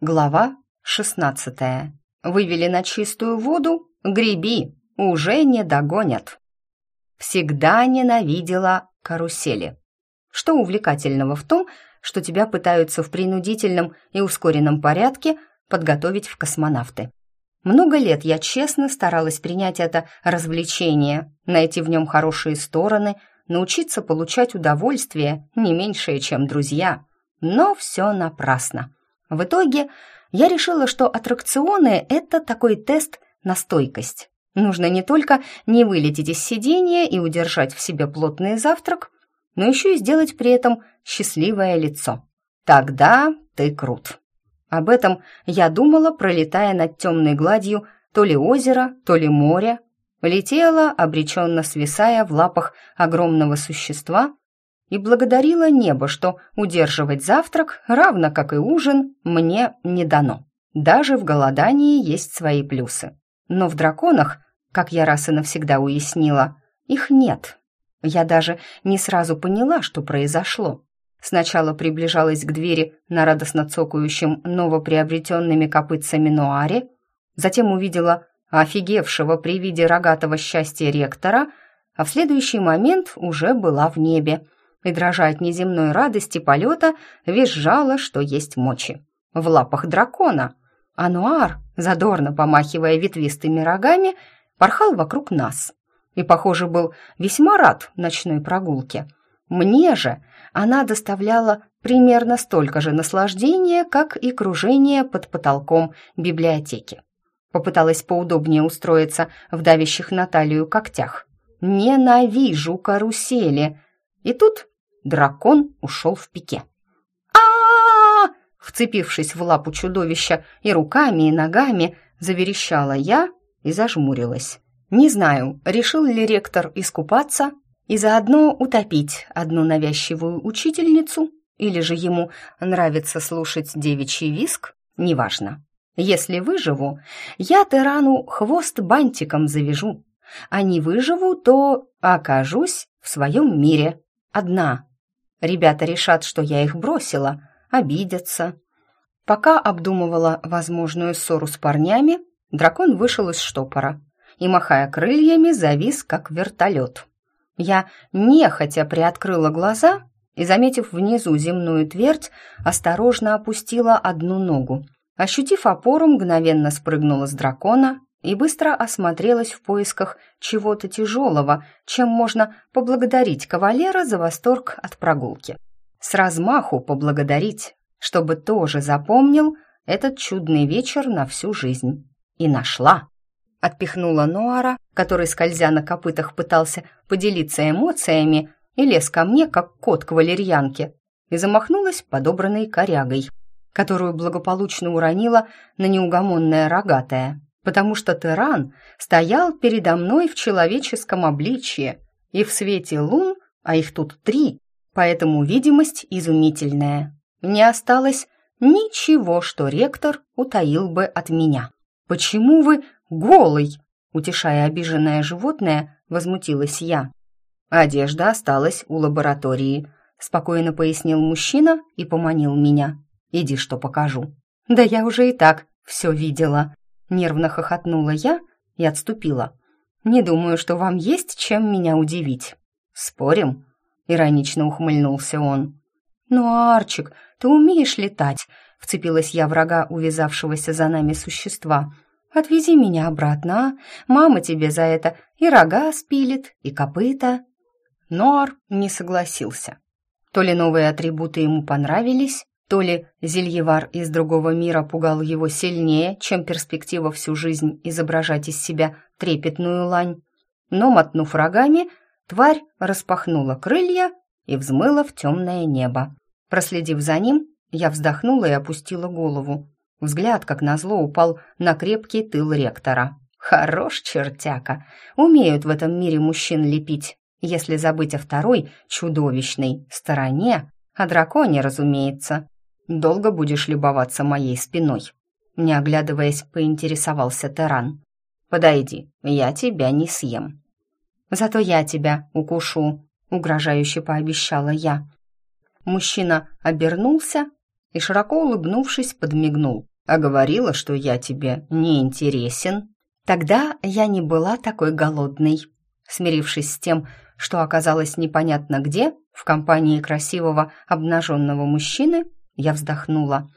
Глава шестнадцатая. Вывели на чистую воду? Греби, уже не догонят. Всегда ненавидела карусели. Что увлекательного в том, что тебя пытаются в принудительном и ускоренном порядке подготовить в космонавты. Много лет я честно старалась принять это развлечение, найти в нем хорошие стороны, научиться получать удовольствие не меньшее, чем друзья. Но все напрасно. В итоге я решила, что аттракционы – это такой тест на стойкость. Нужно не только не вылететь из сидения и удержать в себе плотный завтрак, но еще и сделать при этом счастливое лицо. Тогда ты крут. Об этом я думала, пролетая над темной гладью то ли озера, то ли море. Летела, обреченно свисая в лапах огромного существа, и благодарила небо, что удерживать завтрак, равно как и ужин, мне не дано. Даже в голодании есть свои плюсы. Но в драконах, как я раз и навсегда уяснила, их нет. Я даже не сразу поняла, что произошло. Сначала приближалась к двери на радостно цокающем новоприобретенными копытцами Нуаре, затем увидела офигевшего при виде рогатого счастья ректора, а в следующий момент уже была в небе – и, дрожа от неземной радости полета, визжала, что есть мочи. В лапах дракона. Ануар, задорно помахивая ветвистыми рогами, порхал вокруг нас. И, похоже, был весьма рад ночной прогулке. Мне же она доставляла примерно столько же наслаждения, как и кружение под потолком библиотеки. Попыталась поудобнее устроиться в давящих на талию когтях. «Ненавижу карусели!» И тут дракон ушел в пике. а Вцепившись в лапу чудовища и руками, и ногами, заверещала я и зажмурилась. Не знаю, решил ли ректор искупаться и заодно утопить одну навязчивую учительницу, или же ему нравится слушать девичий виск, неважно. Если выживу, я тирану хвост бантиком завяжу, а не выживу, то окажусь в своем мире, одна. Ребята решат, что я их бросила, обидятся. Пока обдумывала возможную ссору с парнями, дракон вышел из штопора и, махая крыльями, завис, как вертолет. Я нехотя приоткрыла глаза и, заметив внизу земную твердь, осторожно опустила одну ногу. Ощутив опору, мгновенно спрыгнула с дракона и быстро осмотрелась в поисках чего-то тяжелого, чем можно поблагодарить кавалера за восторг от прогулки. С размаху поблагодарить, чтобы тоже запомнил этот чудный вечер на всю жизнь. И нашла. Отпихнула Нуара, который, скользя на копытах, пытался поделиться эмоциями и лез ко мне, как кот к валерьянке, и замахнулась подобранной корягой, которую благополучно уронила на неугомонное рогатое потому что тиран стоял передо мной в человеческом обличье и в свете лун, а их тут три, поэтому видимость изумительная. Не осталось ничего, что ректор утаил бы от меня. «Почему вы голый?» Утешая обиженное животное, возмутилась я. «Одежда осталась у лаборатории», — спокойно пояснил мужчина и поманил меня. «Иди, что покажу». «Да я уже и так все видела», Нервно хохотнула я и отступила. «Не думаю, что вам есть чем меня удивить». «Спорим?» — иронично ухмыльнулся он. «Ну, Арчик, ты умеешь летать?» — вцепилась я врага увязавшегося за нами существа. «Отвези меня обратно, а? Мама тебе за это и рога спилит, и копыта». Ноар не согласился. То ли новые атрибуты ему понравились, то ли зельевар из другого мира пугал его сильнее, чем перспектива всю жизнь изображать из себя трепетную лань. Но, мотнув рогами, тварь распахнула крылья и взмыла в темное небо. Проследив за ним, я вздохнула и опустила голову. Взгляд, как назло, упал на крепкий тыл ректора. Хорош чертяка. Умеют в этом мире мужчин лепить. Если забыть о второй, чудовищной, стороне, о драконе, разумеется. Долго будешь любоваться моей спиной?» Не оглядываясь, поинтересовался Теран. «Подойди, я тебя не съем». «Зато я тебя укушу», — угрожающе пообещала я. Мужчина обернулся и, широко улыбнувшись, подмигнул. «А говорила, что я тебе не интересен». Тогда я не была такой голодной. Смирившись с тем, что оказалось непонятно где, в компании красивого обнаженного мужчины, я вздохнула.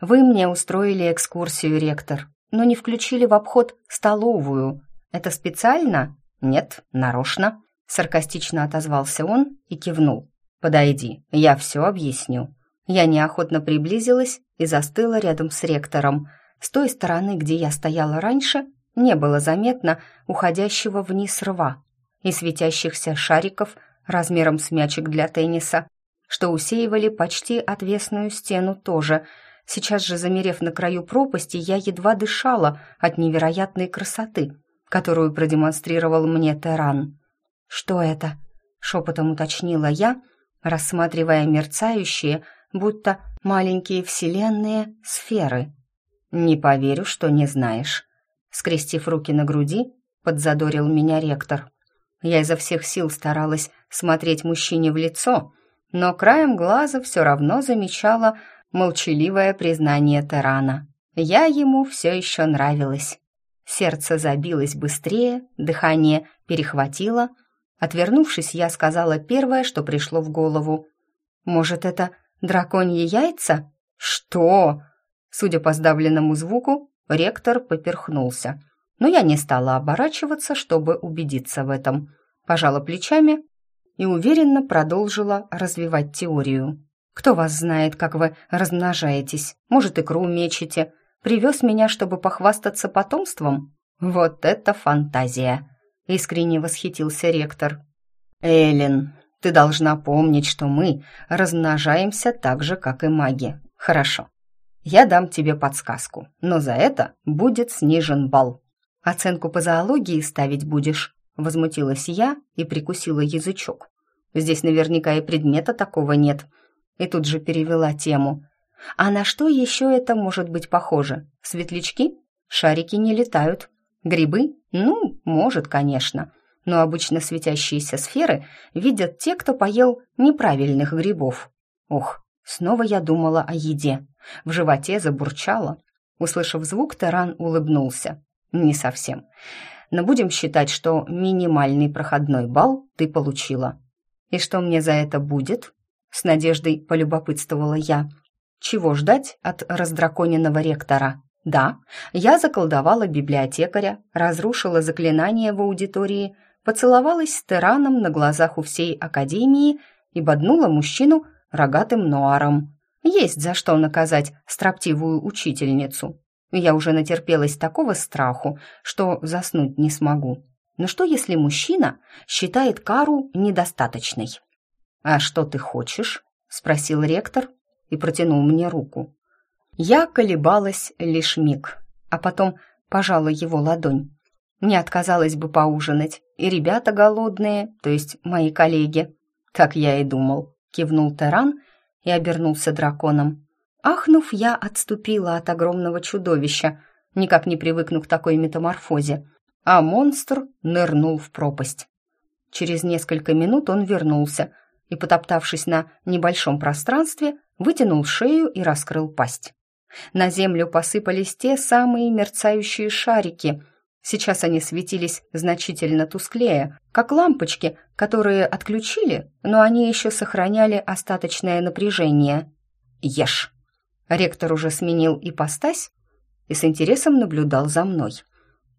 «Вы мне устроили экскурсию, ректор, но не включили в обход столовую. Это специально?» «Нет, нарочно», — саркастично отозвался он и кивнул. «Подойди, я все объясню». Я неохотно приблизилась и застыла рядом с ректором. С той стороны, где я стояла раньше, не было заметно уходящего вниз рва и светящихся шариков размером с мячик для тенниса, что усеивали почти отвесную стену тоже. Сейчас же, замерев на краю пропасти, я едва дышала от невероятной красоты, которую продемонстрировал мне Теран. «Что это?» — шепотом уточнила я, рассматривая мерцающие, будто маленькие вселенные сферы. «Не поверю, что не знаешь», — скрестив руки на груди, подзадорил меня ректор. Я изо всех сил старалась смотреть мужчине в лицо, но краем глаза все равно замечала молчаливое признание Терана. Я ему все еще нравилась. Сердце забилось быстрее, дыхание перехватило. Отвернувшись, я сказала первое, что пришло в голову. «Может, это Драконьи яйца? Что? Судя по сдавленному звуку, ректор поперхнулся. Но я не стала оборачиваться, чтобы убедиться в этом. Пожала плечами и уверенно продолжила развивать теорию. «Кто вас знает, как вы размножаетесь? Может, икру мечете? Привез меня, чтобы похвастаться потомством? Вот это фантазия!» Искренне восхитился ректор. «Эллен, ты должна помнить, что мы размножаемся так же, как и маги. Хорошо. Я дам тебе подсказку, но за это будет снижен балл. Оценку по зоологии ставить будешь? Возмутилась я и прикусила язычок. Здесь наверняка и предмета такого нет. И тут же перевела тему. А на что еще это может быть похоже? Светлячки? Шарики не летают. Грибы? Ну, может, конечно но обычно светящиеся сферы видят те, кто поел неправильных грибов. Ох, снова я думала о еде. В животе забурчало. Услышав звук, Таран улыбнулся. «Не совсем. Но будем считать, что минимальный проходной балл ты получила. И что мне за это будет?» С надеждой полюбопытствовала я. «Чего ждать от раздраконенного ректора?» «Да, я заколдовала библиотекаря, разрушила заклинание в аудитории, поцеловалась с Тераном на глазах у всей Академии и боднула мужчину рогатым нуаром. Есть за что наказать строптивую учительницу. Я уже натерпелась такого страху, что заснуть не смогу. Но что, если мужчина считает кару недостаточной? «А что ты хочешь?» — спросил ректор и протянул мне руку. Я колебалась лишь миг, а потом пожала его ладонь. Не отказалась бы поужинать. И ребята голодные, то есть мои коллеги. Так я и думал. Кивнул Теран и обернулся драконом. Ахнув, я отступила от огромного чудовища, никак не привыкну к такой метаморфозе, а монстр нырнул в пропасть. Через несколько минут он вернулся и, потоптавшись на небольшом пространстве, вытянул шею и раскрыл пасть. На землю посыпались те самые мерцающие шарики — Сейчас они светились значительно тусклее, как лампочки, которые отключили, но они еще сохраняли остаточное напряжение. «Ешь!» Ректор уже сменил ипостась и с интересом наблюдал за мной.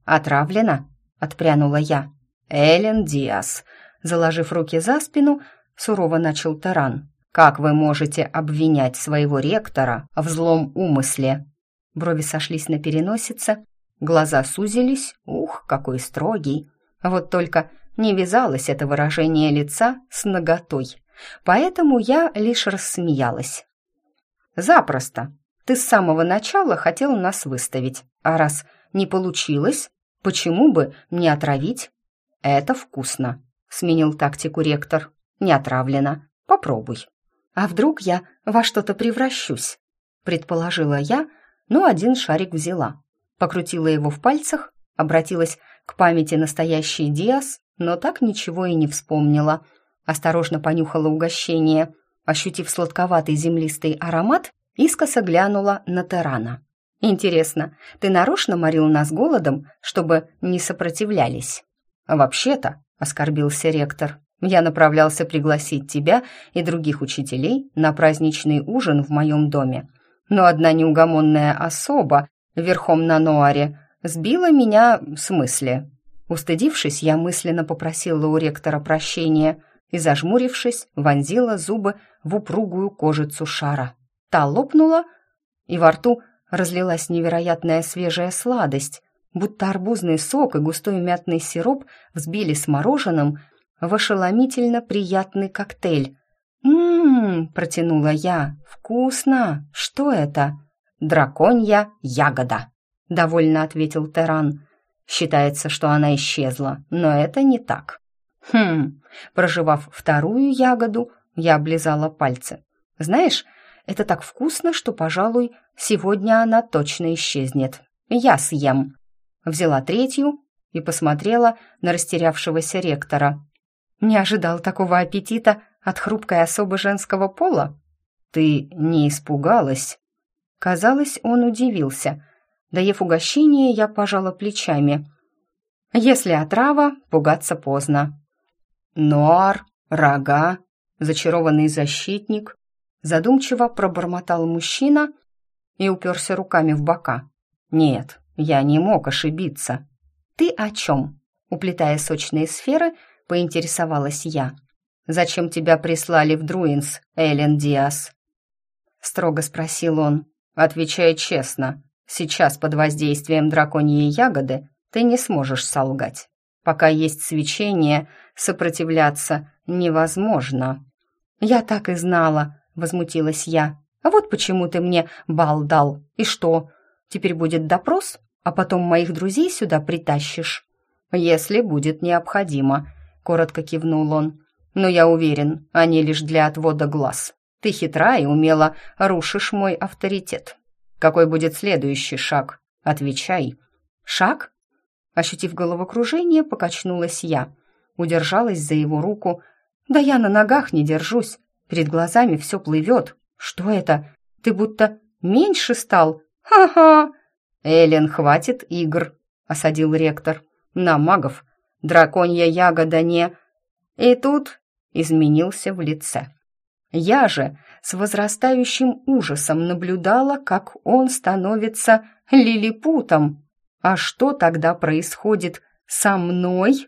«Отравлено?» — отпрянула я. «Эллен Диас», заложив руки за спину, сурово начал Таран. «Как вы можете обвинять своего ректора в злом умысле?» Брови сошлись на переносице, Глаза сузились, ух, какой строгий. Вот только не вязалось это выражение лица с наготой, поэтому я лишь рассмеялась. «Запросто. Ты с самого начала хотел нас выставить, а раз не получилось, почему бы не отравить?» «Это вкусно», — сменил тактику ректор. «Не отравлено. Попробуй». «А вдруг я во что-то превращусь?» — предположила я, но один шарик взяла покрутила его в пальцах, обратилась к памяти настоящей Диас, но так ничего и не вспомнила. Осторожно понюхала угощение. Ощутив сладковатый землистый аромат, Искоса глянула на Терана. «Интересно, ты нарочно морил нас голодом, чтобы не сопротивлялись?» «Вообще-то», — оскорбился ректор, «я направлялся пригласить тебя и других учителей на праздничный ужин в моем доме. Но одна неугомонная особа верхом на Ноаре сбила меня с мысли. Устыдившись, я мысленно попросила у ректора прощения и, зажмурившись, вонзила зубы в упругую кожицу шара. Та лопнула, и во рту разлилась невероятная свежая сладость, будто арбузный сок и густой мятный сироп взбили с мороженым в ошеломительно приятный коктейль. «М-м-м», протянула я, «вкусно! Что это?» «Драконья ягода», — довольно ответил Теран. «Считается, что она исчезла, но это не так». «Хм...» Проживав вторую ягоду, я облизала пальцы. «Знаешь, это так вкусно, что, пожалуй, сегодня она точно исчезнет. Я съем». Взяла третью и посмотрела на растерявшегося ректора. «Не ожидал такого аппетита от хрупкой особы женского пола?» «Ты не испугалась?» Казалось, он удивился. Доев угощение, я пожала плечами. «Если отрава, пугаться поздно». «Нуар, рога, зачарованный защитник, задумчиво пробормотал мужчина и уперся руками в бока. «Нет, я не мог ошибиться». «Ты о чем?» Уплетая сочные сферы, поинтересовалась я. «Зачем тебя прислали в Друинс, Эллен Диас?» Строго спросил он. «Отвечай честно. Сейчас под воздействием драконьей ягоды ты не сможешь солгать. Пока есть свечение, сопротивляться невозможно». «Я так и знала», возмутилась я. «А вот почему ты мне бал дал. И что, теперь будет допрос, а потом моих друзей сюда притащишь?» «Если будет необходимо», — коротко кивнул он. «Но я уверен, они лишь для отвода глаз. Ты хитра и умело рушишь мой авторитет. Какой будет следующий шаг? Отвечай». «Шаг?» Ощутив головокружение, покачнулась я. Удержалась за его руку. «Да я на ногах не держусь. Перед глазами все плывет. Что это? Ты будто меньше стал? Ха-ха!» «Эллен, хватит игр», — осадил ректор. «На магов. Драконья ягода не...» И тут изменился в лице. Я же с возрастающим ужасом наблюдала, как он становится лилипутом. А что тогда происходит со мной?